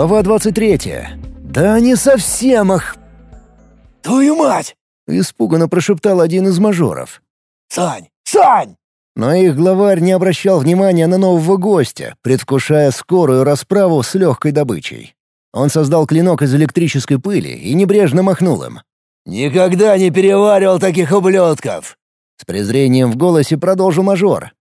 Глава 23. «Да не совсем их...» «Твою мать!» — испуганно прошептал один из мажоров. «Сань! Сань!» Но их главарь не обращал внимания на нового гостя, предвкушая скорую расправу с легкой добычей. Он создал клинок из электрической пыли и небрежно махнул им. «Никогда не переваривал таких ублюдков!» С презрением в голосе продолжил мажор.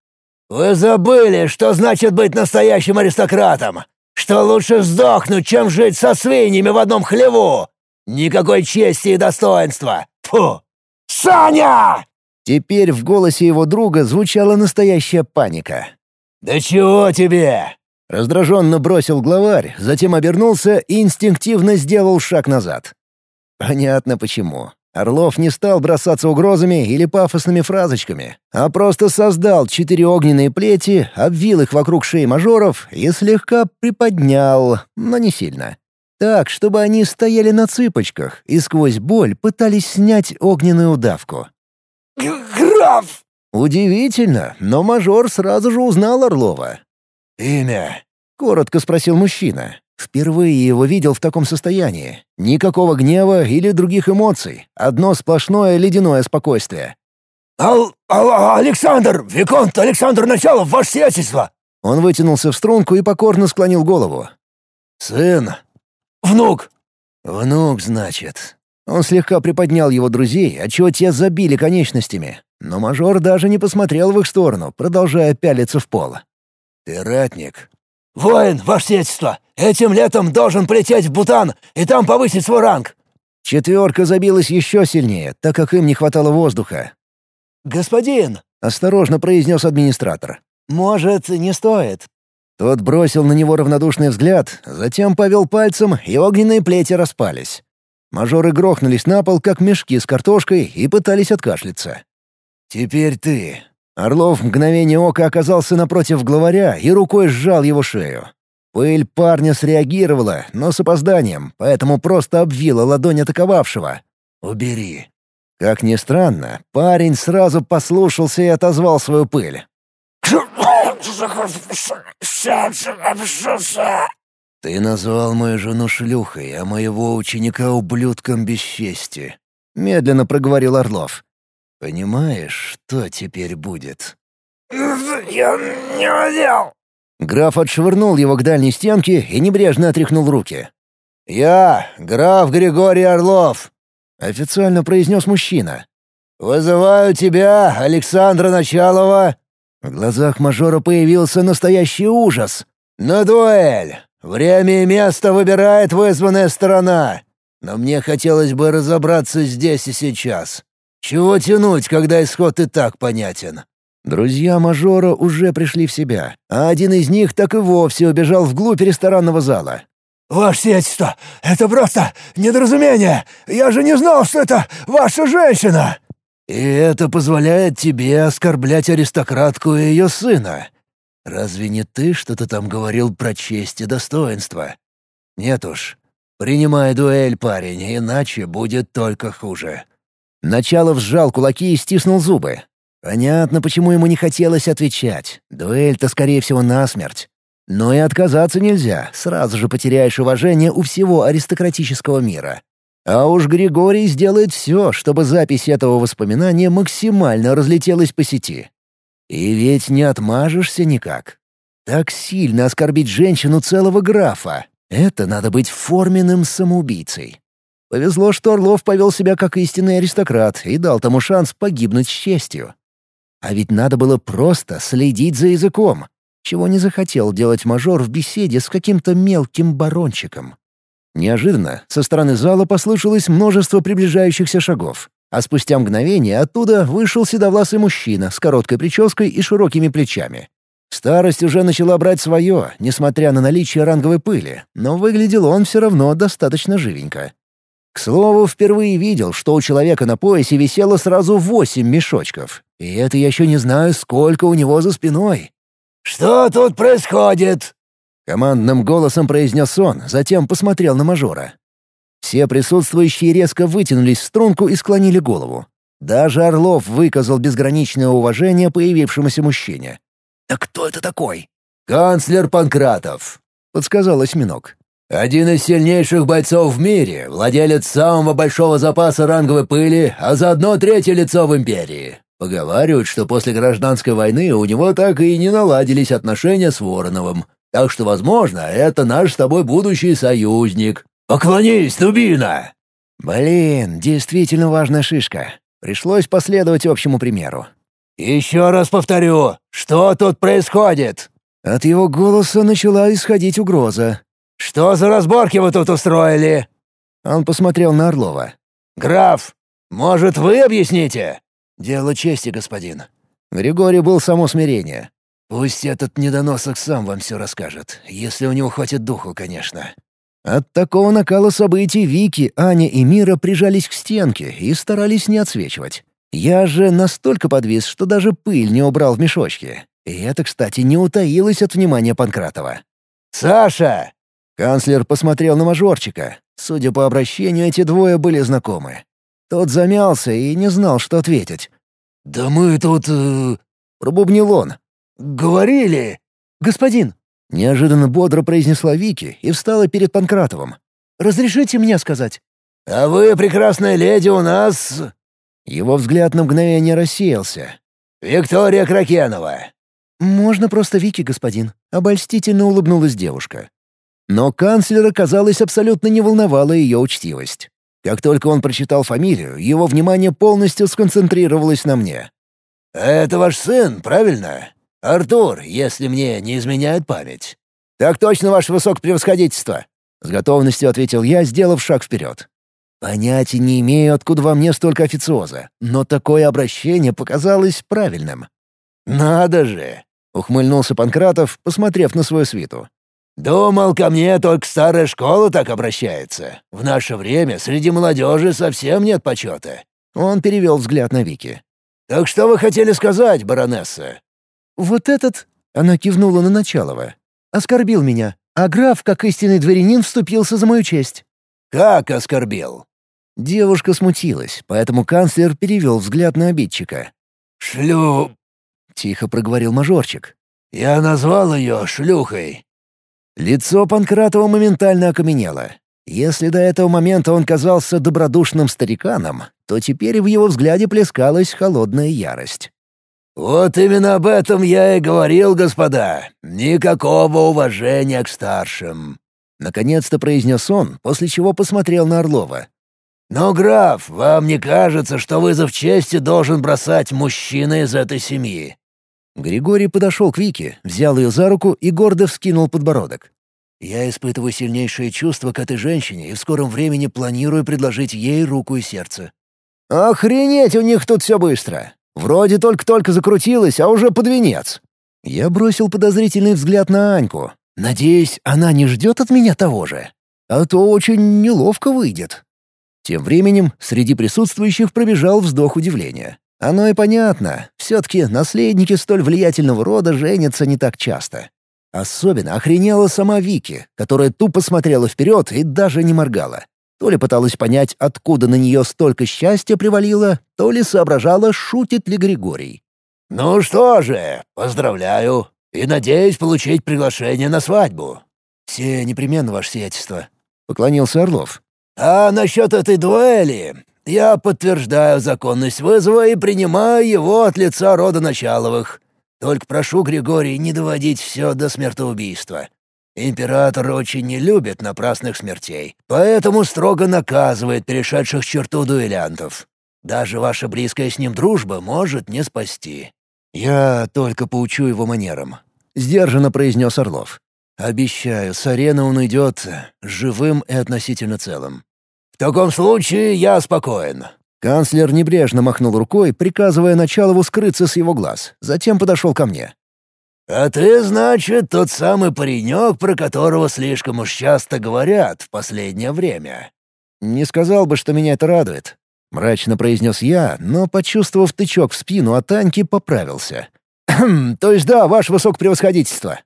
«Вы забыли, что значит быть настоящим аристократом? Что лучше сдохнуть, чем жить со свиньями в одном хлеву? Никакой чести и достоинства! Фу! Саня!» Теперь в голосе его друга звучала настоящая паника. «Да чего тебе?» Раздраженно бросил главарь, затем обернулся и инстинктивно сделал шаг назад. Понятно почему. Орлов не стал бросаться угрозами или пафосными фразочками, а просто создал четыре огненные плети, обвил их вокруг шеи мажоров и слегка приподнял, но не сильно. Так, чтобы они стояли на цыпочках и сквозь боль пытались снять огненную удавку. «Граф!» Удивительно, но мажор сразу же узнал Орлова. «Имя?» — коротко спросил мужчина. Впервые его видел в таком состоянии. Никакого гнева или других эмоций. Одно сплошное ледяное спокойствие. «Ал... Ал... Александр! Виконт Александр Началов, ваше сиятельство!» Он вытянулся в струнку и покорно склонил голову. «Сын!» «Внук!» «Внук, значит». Он слегка приподнял его друзей, отчего те забили конечностями. Но мажор даже не посмотрел в их сторону, продолжая пялиться в пол. «Ты ратник?» «Воин, ваше сиятельство! Этим летом должен полететь в Бутан и там повысить свой ранг!» Четверка забилась еще сильнее, так как им не хватало воздуха. «Господин!» — осторожно произнес администратор. «Может, не стоит?» Тот бросил на него равнодушный взгляд, затем повел пальцем, и огненные плети распались. Мажоры грохнулись на пол, как мешки с картошкой, и пытались откашляться. «Теперь ты», Орлов в мгновение ока оказался напротив главаря и рукой сжал его шею. Пыль парня среагировала, но с опозданием, поэтому просто обвила ладонь атаковавшего. «Убери». Как ни странно, парень сразу послушался и отозвал свою пыль. «Ты назвал мою жену шлюхой, а моего ученика ублюдком без чести», — медленно проговорил Орлов. Понимаешь, что теперь будет?» «Я не хотел!» Граф отшвырнул его к дальней стенке и небрежно отряхнул руки. «Я, граф Григорий Орлов», — официально произнес мужчина. «Вызываю тебя, Александра Началова». В глазах мажора появился настоящий ужас. «На дуэль! Время и место выбирает вызванная сторона. Но мне хотелось бы разобраться здесь и сейчас. Чего тянуть, когда исход и так понятен? Друзья мажора уже пришли в себя, а один из них так и вовсе убежал вглубь ресторанного зала. «Ваше сиятельство, это просто недоразумение! Я же не знал, что это ваша женщина!» «И это позволяет тебе оскорблять аристократку и ее сына. Разве не ты что-то там говорил про честь и достоинство? Нет уж. Принимай дуэль, парень, иначе будет только хуже». Началов сжал кулаки и стиснул зубы. Понятно, почему ему не хотелось отвечать. Дуэль-то, скорее всего, насмерть. Но и отказаться нельзя, сразу же потеряешь уважение у всего аристократического мира. А уж Григорий сделает все, чтобы запись этого воспоминания максимально разлетелась по сети. И ведь не отмажешься никак. Так сильно оскорбить женщину целого графа — это надо быть форменным самоубийцей. Повезло, что Орлов повел себя как истинный аристократ и дал тому шанс погибнуть с честью. А ведь надо было просто следить за языком, чего не захотел делать мажор в беседе с каким-то мелким барончиком. Неожиданно со стороны зала послышалось множество приближающихся шагов, а спустя мгновение оттуда вышел седовласый мужчина с короткой прической и широкими плечами. Старость уже начала брать свое, несмотря на наличие ранговой пыли, но выглядел он все равно достаточно живенько. К слову, впервые видел, что у человека на поясе висело сразу восемь мешочков. И это я еще не знаю, сколько у него за спиной. «Что тут происходит?» Командным голосом произнес он, затем посмотрел на мажора. Все присутствующие резко вытянулись в струнку и склонили голову. Даже Орлов выказал безграничное уважение появившемуся мужчине. «Да кто это такой?» «Канцлер Панкратов», — подсказал осьминог. Один из сильнейших бойцов в мире, владелец самого большого запаса ранговой пыли, а заодно третье лицо в империи. Поговаривают, что после гражданской войны у него так и не наладились отношения с Вороновым. Так что, возможно, это наш с тобой будущий союзник. Поклонись, дубина!» Блин, действительно важная шишка. Пришлось последовать общему примеру. «Еще раз повторю, что тут происходит?» От его голоса начала исходить угроза. «Что за разборки вы тут устроили?» Он посмотрел на Орлова. «Граф, может, вы объясните?» «Дело чести, господин». Григорий был само смирение. «Пусть этот недоносок сам вам все расскажет, если у него хватит духу, конечно». От такого накала событий Вики, Аня и Мира прижались к стенке и старались не отсвечивать. Я же настолько подвис, что даже пыль не убрал в мешочки. И это, кстати, не утаилось от внимания Панкратова. «Саша!» Канцлер посмотрел на мажорчика. Судя по обращению, эти двое были знакомы. Тот замялся и не знал, что ответить. «Да мы тут...» э... — пробубнил он. «Говорили...» «Господин!» — неожиданно бодро произнесла Вики и встала перед Панкратовым. «Разрешите мне сказать?» «А вы, прекрасная леди, у нас...» Его взгляд на мгновение рассеялся. «Виктория Кракенова». «Можно просто Вики, господин», — обольстительно улыбнулась девушка. Но канцлера, казалось, абсолютно не волновала ее учтивость. Как только он прочитал фамилию, его внимание полностью сконцентрировалось на мне. «Это ваш сын, правильно? Артур, если мне не изменяет память». «Так точно, ваше высокопревосходительство», — с готовностью ответил я, сделав шаг вперед. Понятия не имею, откуда во мне столько официоза, но такое обращение показалось правильным. «Надо же!» — ухмыльнулся Панкратов, посмотрев на свою свиту. «Думал, ко мне только старая школа так обращается. В наше время среди молодежи совсем нет почета». Он перевел взгляд на Вики. «Так что вы хотели сказать, баронесса?» «Вот этот...» — она кивнула на Началова. «Оскорбил меня, а граф, как истинный дворянин, вступился за мою честь». «Как оскорбил?» Девушка смутилась, поэтому канцлер перевел взгляд на обидчика. «Шлю...» — тихо проговорил мажорчик. «Я назвал ее шлюхой. Лицо Панкратова моментально окаменело. Если до этого момента он казался добродушным стариканом, то теперь в его взгляде плескалась холодная ярость. «Вот именно об этом я и говорил, господа. Никакого уважения к старшим». Наконец-то произнес он, после чего посмотрел на Орлова. «Но, граф, вам не кажется, что вызов чести должен бросать мужчина из этой семьи? Григорий подошел к Вике, взял ее за руку и гордо вскинул подбородок. «Я испытываю сильнейшее чувство к этой женщине и в скором времени планирую предложить ей руку и сердце». «Охренеть, у них тут все быстро! Вроде только-только закрутилось, а уже под венец!» Я бросил подозрительный взгляд на Аньку. Надеюсь, она не ждет от меня того же. А то очень неловко выйдет. Тем временем среди присутствующих пробежал вздох удивления. Оно и понятно. Все-таки наследники столь влиятельного рода женятся не так часто. Особенно охренела сама Вики, которая тупо смотрела вперед и даже не моргала. То ли пыталась понять, откуда на нее столько счастья привалило, то ли соображала, шутит ли Григорий. «Ну что же, поздравляю и надеюсь получить приглашение на свадьбу». «Все непременно, ваше сиятельство», — поклонился Орлов. «А насчет этой дуэли я подтверждаю законность вызова и принимаю его от лица рода Началовых. Только прошу, Григорий, не доводить все до смертоубийства. Император очень не любит напрасных смертей, поэтому строго наказывает перешедших черту дуэлянтов. Даже ваша близкая с ним дружба может не спасти». «Я только поучу его манерам», — сдержанно произнес Орлов. «Обещаю, с арены он уйдет живым и относительно целым. «В таком случае я спокоен». Канцлер небрежно махнул рукой, приказывая Началову скрыться с его глаз. Затем подошел ко мне. «А ты, значит, тот самый паренек, про которого слишком уж часто говорят в последнее время?» «Не сказал бы, что меня это радует», — мрачно произнес я, но, почувствовав тычок в спину от Таньки, поправился. «То есть да, ваше высокопревосходительство».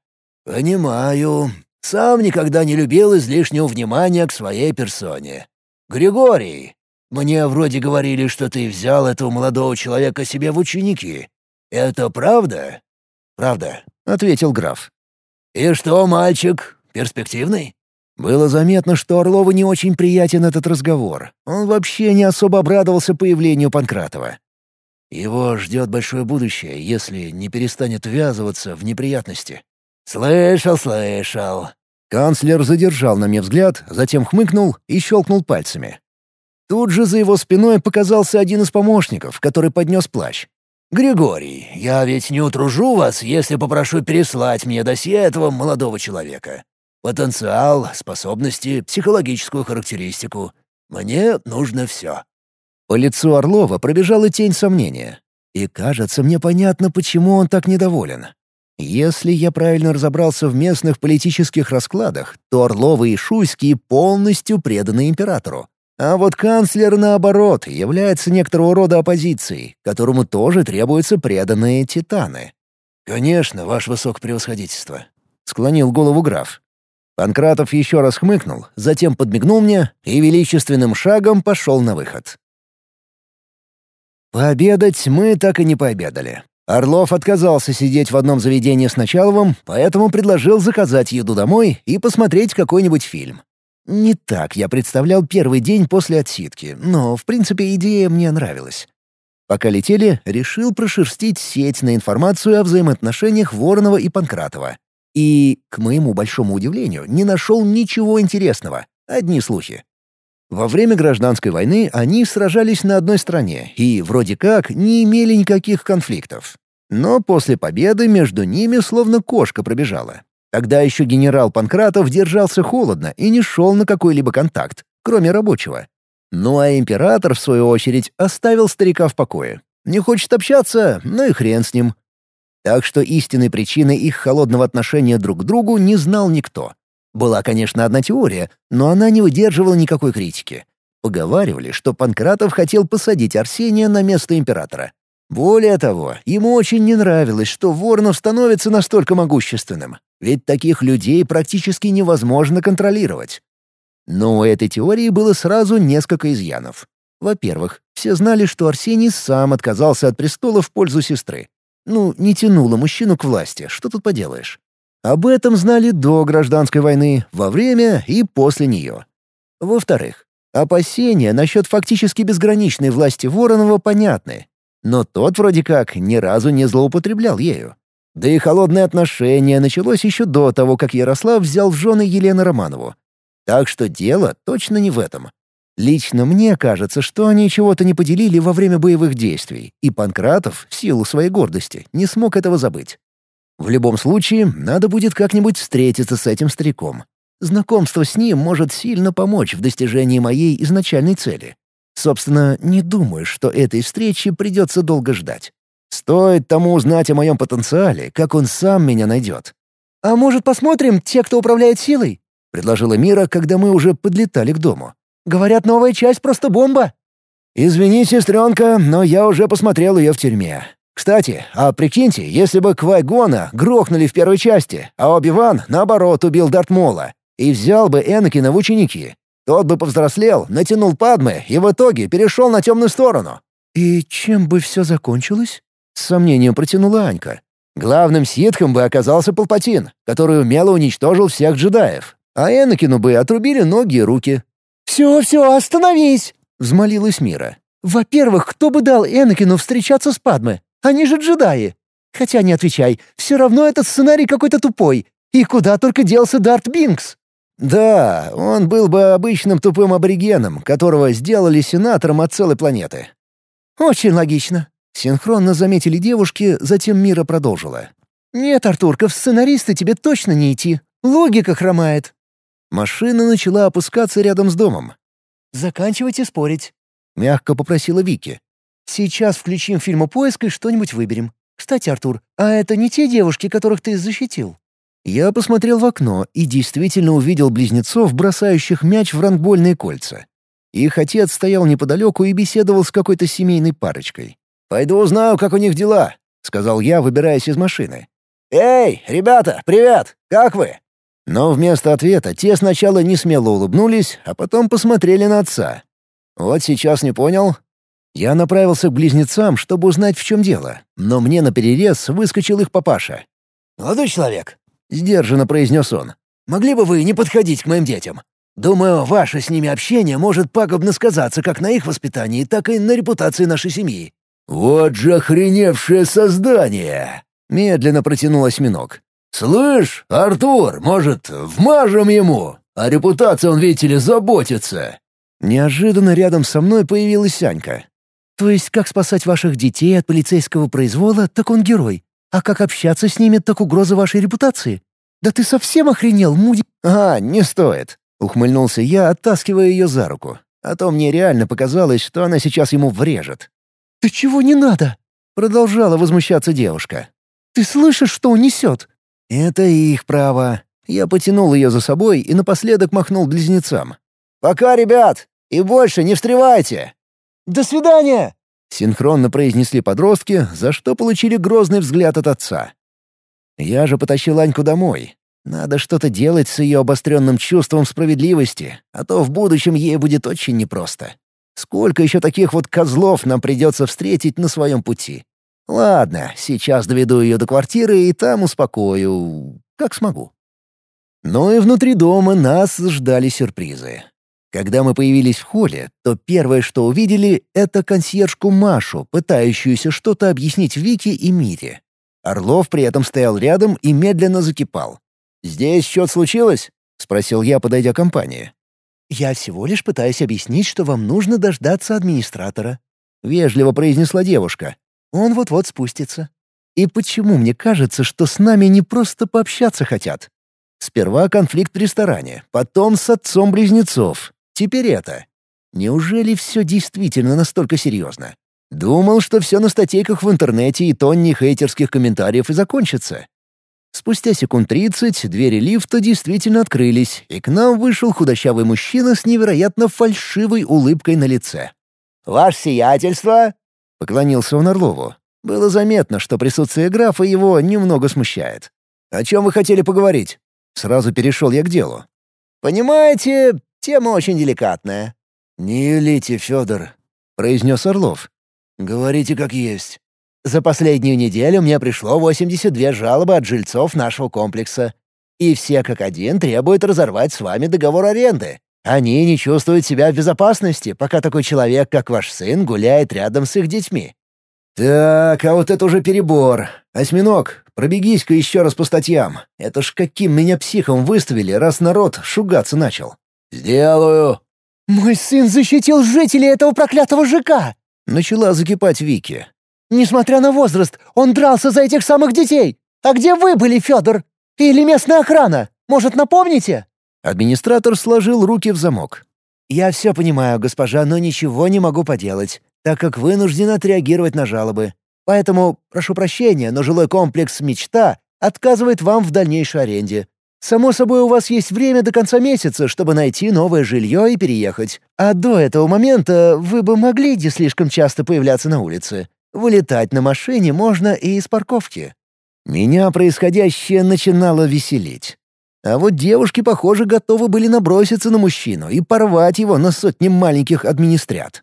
«Понимаю. Сам никогда не любил излишнего внимания к своей персоне. «Григорий, мне вроде говорили, что ты взял этого молодого человека себе в ученики. Это правда?» «Правда», — ответил граф. «И что, мальчик, перспективный?» Было заметно, что Орлову не очень приятен этот разговор. Он вообще не особо обрадовался появлению Панкратова. Его ждет большое будущее, если не перестанет ввязываться в неприятности. «Слышал, слышал». Канцлер задержал на мне взгляд, затем хмыкнул и щелкнул пальцами. Тут же за его спиной показался один из помощников, который поднес плащ. «Григорий, я ведь не утружу вас, если попрошу переслать мне досье этого молодого человека. Потенциал, способности, психологическую характеристику. Мне нужно все». По лицу Орлова пробежала тень сомнения. И кажется, мне понятно, почему он так недоволен. Если я правильно разобрался в местных политических раскладах, то Орловы и Шуйские полностью преданы императору. А вот канцлер, наоборот, является некоторого рода оппозицией, которому тоже требуются преданные титаны. «Конечно, ваше высокопревосходительство», — склонил голову граф. Панкратов еще раз хмыкнул, затем подмигнул мне и величественным шагом пошел на выход. Пообедать мы так и не пообедали. Орлов отказался сидеть в одном заведении с Началовым, поэтому предложил заказать еду домой и посмотреть какой-нибудь фильм. Не так я представлял первый день после отсидки, но, в принципе, идея мне нравилась. Пока летели, решил прошерстить сеть на информацию о взаимоотношениях Воронова и Панкратова. И, к моему большому удивлению, не нашел ничего интересного. Одни слухи. Во время гражданской войны они сражались на одной стороне и, вроде как, не имели никаких конфликтов. Но после победы между ними словно кошка пробежала. Тогда еще генерал Панкратов держался холодно и не шел на какой-либо контакт, кроме рабочего. Ну а император, в свою очередь, оставил старика в покое. Не хочет общаться, ну и хрен с ним. Так что истинной причины их холодного отношения друг к другу не знал никто. Была, конечно, одна теория, но она не выдерживала никакой критики. Поговаривали, что Панкратов хотел посадить Арсения на место императора. Более того, ему очень не нравилось, что Воронов становится настолько могущественным, ведь таких людей практически невозможно контролировать. Но у этой теории было сразу несколько изъянов. Во-первых, все знали, что Арсений сам отказался от престола в пользу сестры. Ну, не тянуло мужчину к власти, что тут поделаешь. Об этом знали до гражданской войны, во время и после нее. Во-вторых, опасения насчет фактически безграничной власти Воронова понятны, но тот вроде как ни разу не злоупотреблял ею. Да и холодное отношение началось еще до того, как Ярослав взял в жены Елену Романову. Так что дело точно не в этом. Лично мне кажется, что они чего-то не поделили во время боевых действий, и Панкратов, в силу своей гордости, не смог этого забыть. В любом случае, надо будет как-нибудь встретиться с этим стариком. Знакомство с ним может сильно помочь в достижении моей изначальной цели. Собственно, не думаю, что этой встречи придется долго ждать. Стоит тому узнать о моем потенциале, как он сам меня найдет. «А может, посмотрим те, кто управляет силой?» — предложила Мира, когда мы уже подлетали к дому. «Говорят, новая часть просто бомба». «Извини, сестренка, но я уже посмотрел ее в тюрьме. Кстати, а прикиньте, если бы Квайгона грохнули в первой части, а Оби-Ван, наоборот, убил Дартмола и взял бы Энакина в ученики, тот бы повзрослел, натянул падмы и в итоге перешел на темную сторону. «И чем бы все закончилось?» — с сомнением протянула Анька. «Главным ситхом бы оказался Палпатин, который умело уничтожил всех джедаев, а Энакину бы отрубили ноги и руки». «Все, все, остановись!» — взмолилась Мира. «Во-первых, кто бы дал Энакину встречаться с Падмой? Они же джедаи. Хотя не отвечай, все равно этот сценарий какой-то тупой. И куда только делся Дарт Бинкс?» Да, он был бы обычным тупым аборигеном, которого сделали сенатором от целой планеты. Очень логично. Синхронно заметили девушки, затем Мира продолжила. «Нет, Артурка, в сценаристы тебе точно не идти. Логика хромает». Машина начала опускаться рядом с домом. «Заканчивайте спорить», — мягко попросила Вики. «Сейчас включим фильмопоиск и что-нибудь выберем. Кстати, Артур, а это не те девушки, которых ты защитил?» Я посмотрел в окно и действительно увидел близнецов, бросающих мяч в рангбольные кольца. Их отец стоял неподалеку и беседовал с какой-то семейной парочкой. «Пойду узнаю, как у них дела», — сказал я, выбираясь из машины. «Эй, ребята, привет! Как вы?» Но вместо ответа те сначала не смело улыбнулись, а потом посмотрели на отца. Вот сейчас не понял. Я направился к близнецам, чтобы узнать, в чем дело, но мне на перерез выскочил их папаша. «Молодой человек, — сдержанно произнес он. могли бы вы не подходить к моим детям? Думаю, ваше с ними общение может пагубно сказаться как на их воспитании, так и на репутации нашей семьи». «Вот же охреневшее создание!» — медленно протянул осьминог. «Слышь, Артур, может, вмажем ему? О репутации он, видите ли, заботится». Неожиданно рядом со мной появилась Анька. «То есть как спасать ваших детей от полицейского произвола, так он герой. А как общаться с ними, так угроза вашей репутации. Да ты совсем охренел, Муди...» «А, не стоит», — ухмыльнулся я, оттаскивая ее за руку. А то мне реально показалось, что она сейчас ему врежет. «Ты чего не надо?» — продолжала возмущаться девушка. «Ты слышишь, что он несет?» «Это их право». Я потянул ее за собой и напоследок махнул близнецам. «Пока, ребят! И больше не встревайте!» «До свидания!» Синхронно произнесли подростки, за что получили грозный взгляд от отца. Я же потащил Аньку домой. Надо что-то делать с ее обостренным чувством справедливости, а то в будущем ей будет очень непросто. Сколько еще таких вот козлов нам придется встретить на своем пути? Ладно, сейчас доведу ее до квартиры и там успокою, как смогу. Но и внутри дома нас ждали сюрпризы. Когда мы появились в холле, то первое, что увидели, это консьержку Машу, пытающуюся что-то объяснить Вике и Мире. Орлов при этом стоял рядом и медленно закипал. «Здесь что-то случилось?» — спросил я, подойдя к компании. «Я всего лишь пытаюсь объяснить, что вам нужно дождаться администратора», — вежливо произнесла девушка. «Он вот-вот спустится». «И почему мне кажется, что с нами не просто пообщаться хотят? Сперва конфликт в ресторане, потом с отцом близнецов, Теперь это. Неужели все действительно настолько серьезно? Думал, что все на статейках в интернете и тонне хейтерских комментариев и закончится. Спустя секунд тридцать двери лифта действительно открылись, и к нам вышел худощавый мужчина с невероятно фальшивой улыбкой на лице. «Ваше сиятельство!» — поклонился он Орлову. Было заметно, что присутствие графа его немного смущает. «О чем вы хотели поговорить?» Сразу перешел я к делу. «Понимаете, Тема очень деликатная». «Не юлите, Федор», — произнес Орлов. «Говорите как есть». «За последнюю неделю мне пришло 82 жалобы от жильцов нашего комплекса. И все как один требуют разорвать с вами договор аренды. Они не чувствуют себя в безопасности, пока такой человек, как ваш сын, гуляет рядом с их детьми». «Так, а вот это уже перебор. Осьминог, пробегись-ка еще раз по статьям. Это ж каким меня психом выставили, раз народ шугаться начал». «Сделаю». «Мой сын защитил жителей этого проклятого ЖК!» Начала закипать Вики. «Несмотря на возраст, он дрался за этих самых детей! А где вы были, Федор? Или местная охрана? Может, напомните?» Администратор сложил руки в замок. «Я все понимаю, госпожа, но ничего не могу поделать, так как вынужден отреагировать на жалобы. Поэтому, прошу прощения, но жилой комплекс «Мечта» отказывает вам в дальнейшей аренде. Само собой, у вас есть время до конца месяца, чтобы найти новое жилье и переехать. А до этого момента вы бы могли не слишком часто появляться на улице. Вылетать на машине можно и из парковки». Меня происходящее начинало веселить. А вот девушки, похоже, готовы были наброситься на мужчину и порвать его на сотни маленьких администрат.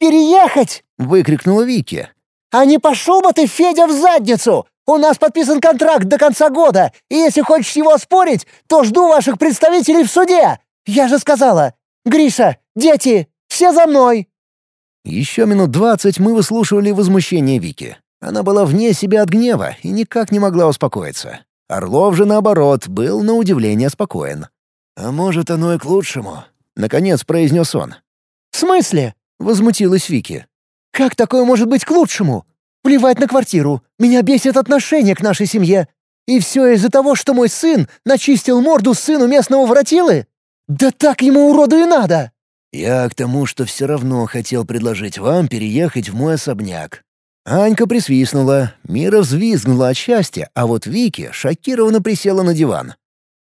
«Переехать!» — выкрикнула Вики. «А не пошел бы ты, Федя, в задницу! У нас подписан контракт до конца года, и если хочешь его оспорить, то жду ваших представителей в суде. Я же сказала. Гриша, дети, все за мной!» Еще минут двадцать мы выслушивали возмущение Вики. Она была вне себя от гнева и никак не могла успокоиться. Орлов же, наоборот, был на удивление спокоен. «А может, оно и к лучшему», — наконец произнес он. «В смысле?» — возмутилась Вики. «Как такое может быть к лучшему? Плевать на квартиру. Меня бесит отношение к нашей семье. И все из-за того, что мой сын начистил морду сыну местного воротилы? Да так ему уроду и надо!» «Я к тому, что все равно хотел предложить вам переехать в мой особняк». Анька присвистнула, Мира взвизгнула от счастья, а вот Вики шокированно присела на диван.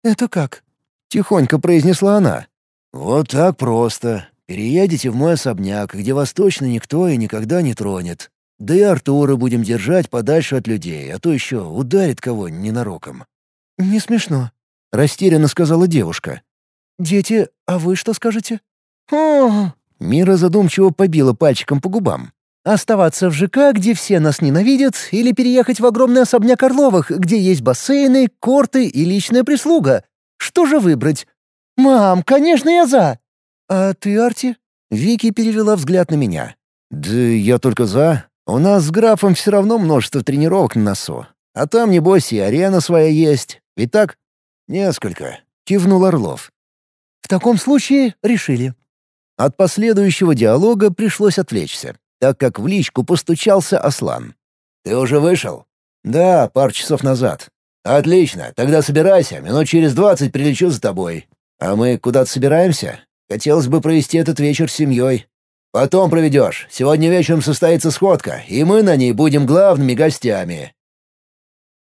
«Это как?» — тихонько произнесла она. «Вот так просто. Переедете в мой особняк, где вас точно никто и никогда не тронет. Да и Артура будем держать подальше от людей, а то еще ударит кого ненароком». «Не смешно», — растерянно сказала девушка. «Дети, а вы что скажете?» «О!» — Мира задумчиво побила пальчиком по губам. «Оставаться в ЖК, где все нас ненавидят, или переехать в огромный особняк Орловых, где есть бассейны, корты и личная прислуга. Что же выбрать? Мам, конечно, я за. А ты, Арти? Вики перевела взгляд на меня. «Да я только за. У нас с графом все равно множество тренировок на носу. А там, небось, и арена своя есть. Ведь так?» «Несколько», — кивнул Орлов. «В таком случае решили». От последующего диалога пришлось отвлечься, так как в личку постучался Аслан. «Ты уже вышел?» «Да, пару часов назад». «Отлично, тогда собирайся, минут через двадцать прилечу за тобой. А мы куда-то собираемся? Хотелось бы провести этот вечер с семьей. Потом проведешь. Сегодня вечером состоится сходка, и мы на ней будем главными гостями.